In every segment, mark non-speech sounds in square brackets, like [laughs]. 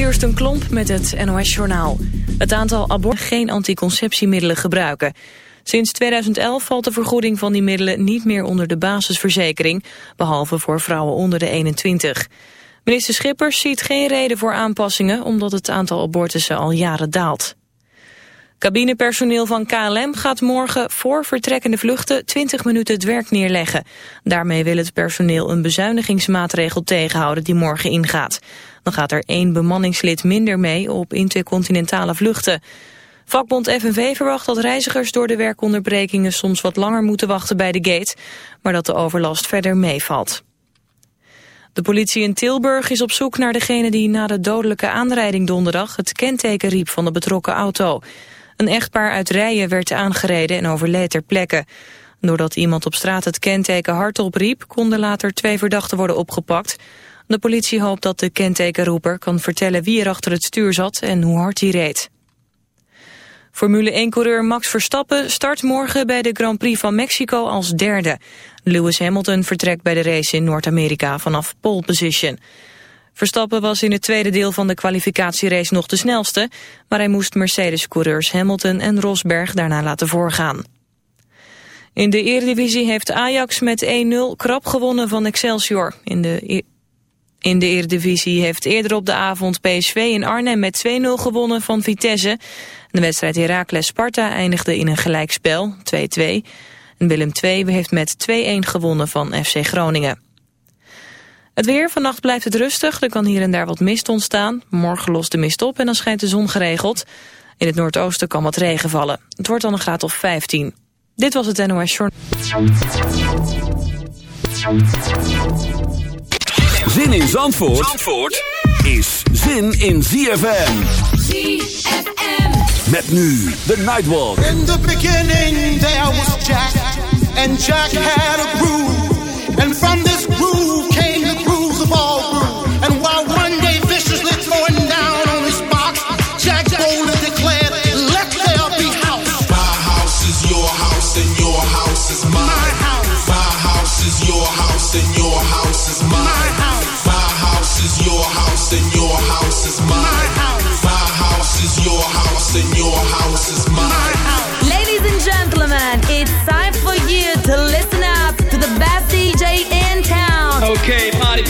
Kirsten Klomp met het NOS-journaal. Het aantal abortus geen anticonceptiemiddelen gebruiken. Sinds 2011 valt de vergoeding van die middelen niet meer onder de basisverzekering, behalve voor vrouwen onder de 21. Minister Schippers ziet geen reden voor aanpassingen, omdat het aantal abortussen al jaren daalt. Cabinepersoneel van KLM gaat morgen voor vertrekkende vluchten 20 minuten het werk neerleggen. Daarmee wil het personeel een bezuinigingsmaatregel tegenhouden die morgen ingaat. Dan gaat er één bemanningslid minder mee op intercontinentale vluchten. Vakbond FNV verwacht dat reizigers door de werkonderbrekingen soms wat langer moeten wachten bij de gate, maar dat de overlast verder meevalt. De politie in Tilburg is op zoek naar degene die na de dodelijke aanrijding donderdag het kenteken riep van de betrokken auto. Een echtpaar uit Rijen werd aangereden en overleed ter plekke. Doordat iemand op straat het kenteken hardop riep, konden later twee verdachten worden opgepakt. De politie hoopt dat de kentekenroeper kan vertellen wie er achter het stuur zat en hoe hard hij reed. Formule 1-coureur Max Verstappen start morgen bij de Grand Prix van Mexico als derde. Lewis Hamilton vertrekt bij de race in Noord-Amerika vanaf pole position. Verstappen was in het tweede deel van de kwalificatierace nog de snelste, maar hij moest Mercedes-coureurs Hamilton en Rosberg daarna laten voorgaan. In de Eredivisie heeft Ajax met 1-0 krap gewonnen van Excelsior. In de, e- in de Eredivisie heeft eerder op de avond PSV in Arnhem met 2-0 gewonnen van Vitesse. De wedstrijd Heracles-Sparta eindigde in een gelijkspel, 2-2. En Willem II heeft met 2-1 gewonnen van FC Groningen. Het weer, vannacht blijft het rustig. Er kan hier en daar wat mist ontstaan. Morgen lost de mist op en dan schijnt de zon geregeld. In het noordoosten kan wat regen vallen. Het wordt dan een graad of 15. Dit was het NOS Journal. Zin in Zandvoort, Zandvoort is zin in ZFM. ZFM. Met nu de Nightwalk. In the beginning there was Jack. And Jack had a groove. And from this groove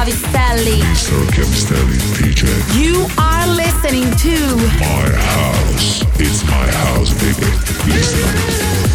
Capistelli. Sir Capistelli DJ. You are listening to My House. It's my house, baby. Listen.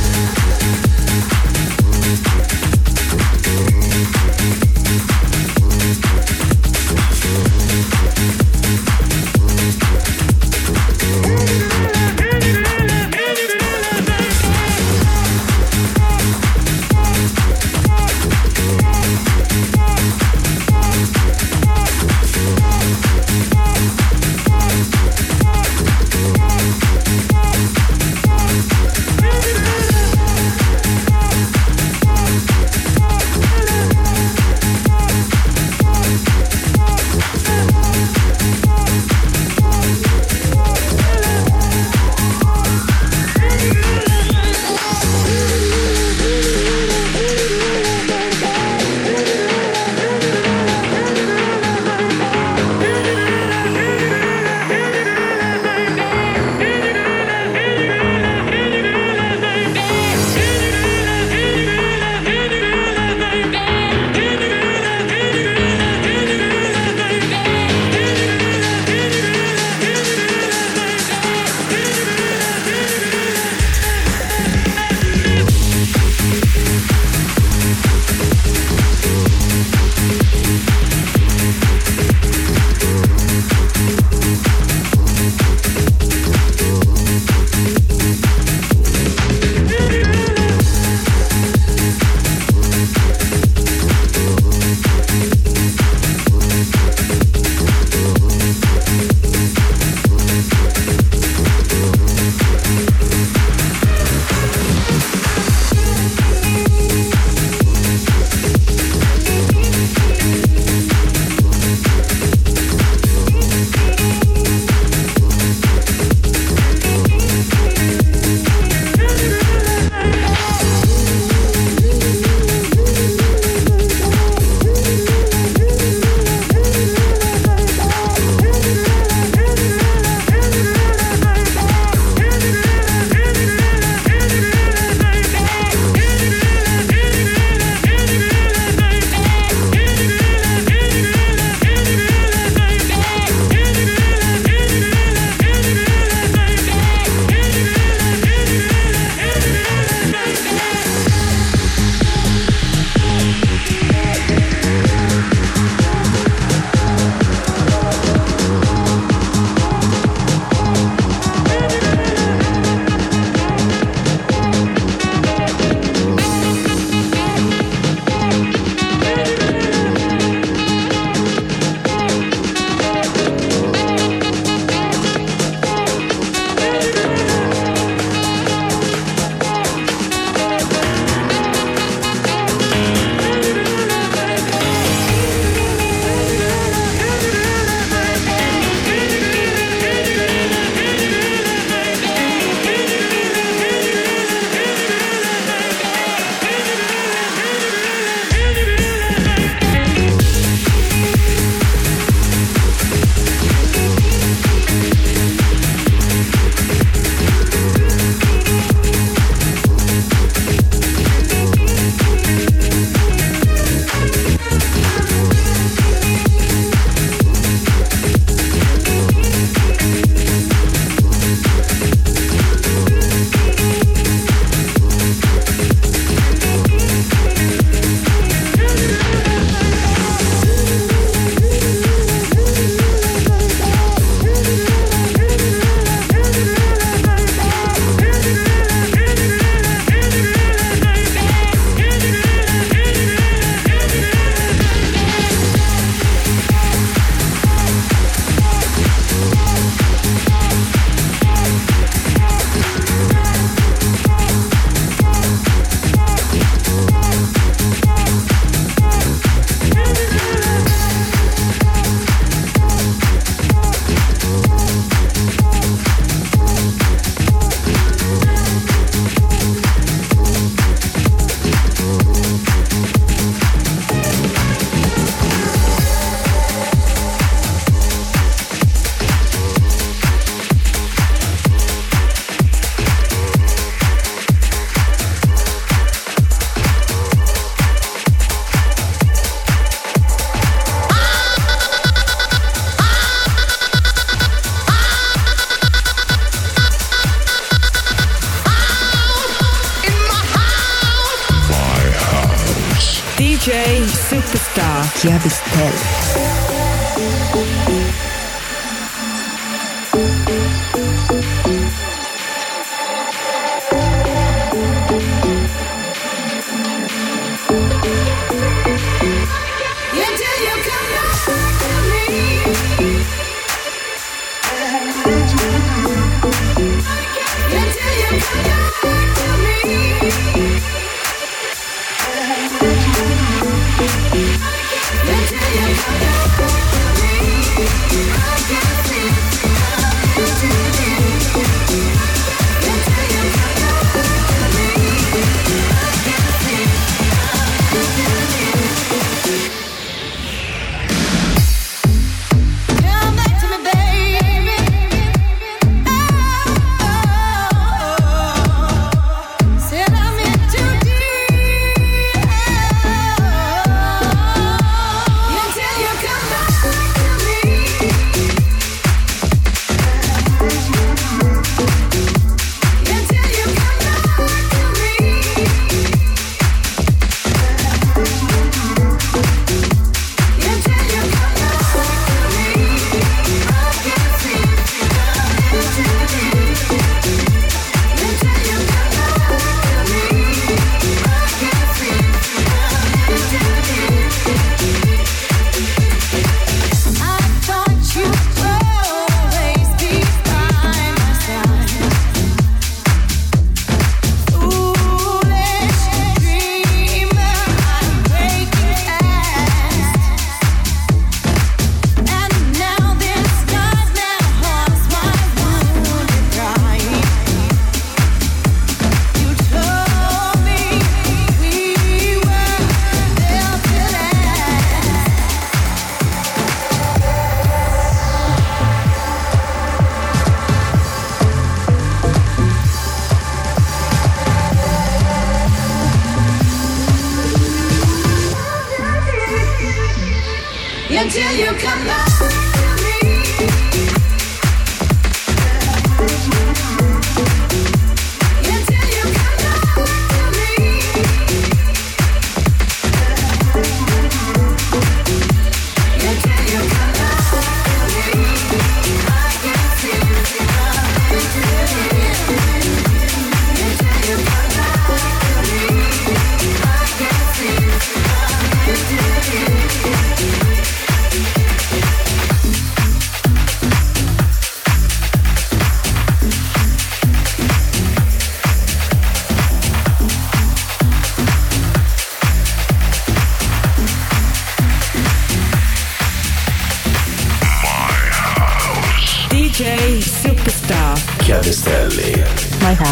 until you come back.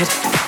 it.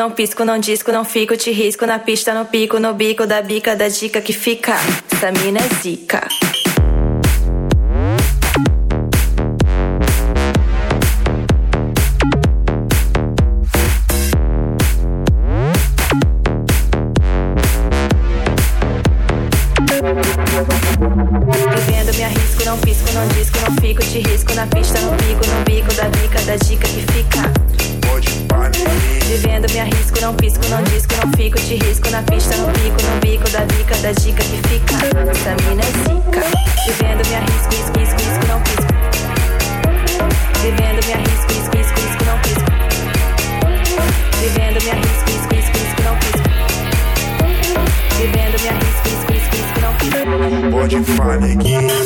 Não pisco, não disco, não fico, te risco na pista, no pico, no bico da bica da dica que fica. Essa mina é zica. Risco na pista, no pico, no bico da dica, da dica que fica. Essa mina é zica. Vivendo, me arrisco, isco, isco, isco, não pisco. Vivendo, me arrisco, isco, isco, isco, não pisco. Vivendo, me arrisco, isco, isco, isco, não pisco. Vivendo, me arrisco, isco, isco, isco, não pisco. Pode falar, neguinho.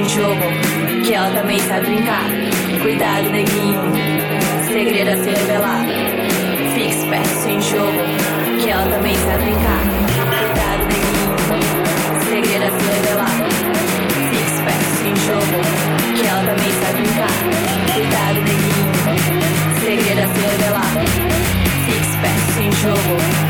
Em jogo, que ela também sabe brincar. Cuidado, neguinho, segredo a se revelar. Fique esperto em jogo, que ela também sabe brincar. Cuidado, neguinho, segredo a se revelar. Fique esperto em jogo, que ela também sabe brincar. Cuidado, neguinho, segredo a se revelar. Fique esperto em jogo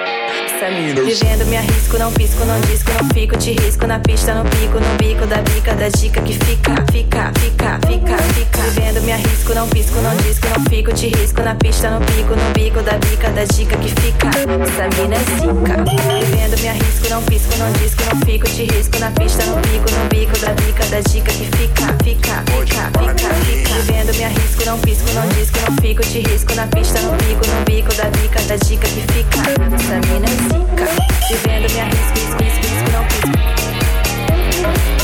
Vivendo me arrisco, não pisco, não disco, não fico, te risco na pista, no pico, no bico da bica, da dica que fica, fica, fica, fica, fica. Vivendo me arrisco, não pisco, não disco, não fico, te risco na pista, no pico, no bico da bica, da dica que fica. Essa mina é zica. Vivendo me arrisco, não pisco, não disco, não fico, te risco na pista, no pico, no bico da bica, da dica que fica, fica, fica, fica, fica. Vivendo me arrisco, não pisco, não disco, não fico, te risco na pista, no pico, no bico da bica, da dica que fica. Essa mina é zica. Vivendo me arrisco, risco, risco, risco, não pisco.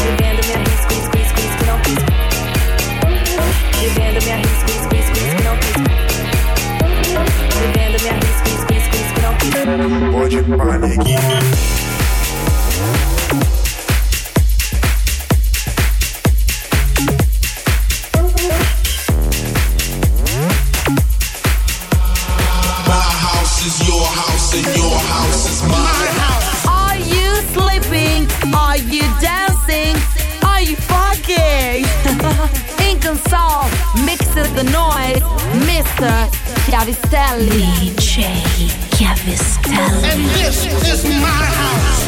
Vivendo me arrisco, risco, risco, risco, não pisco. Vivendo me arrisco, risco, risco, risco, não pisco. Vivendo me arrisco, risco, risco, risco, não. Pode is my house. Are you sleeping? Are you dancing? Are you fucking? [laughs] Ink and soul mixes the noise. Mr. Chiavistelli. DJ Chiavistelli. And this is my house.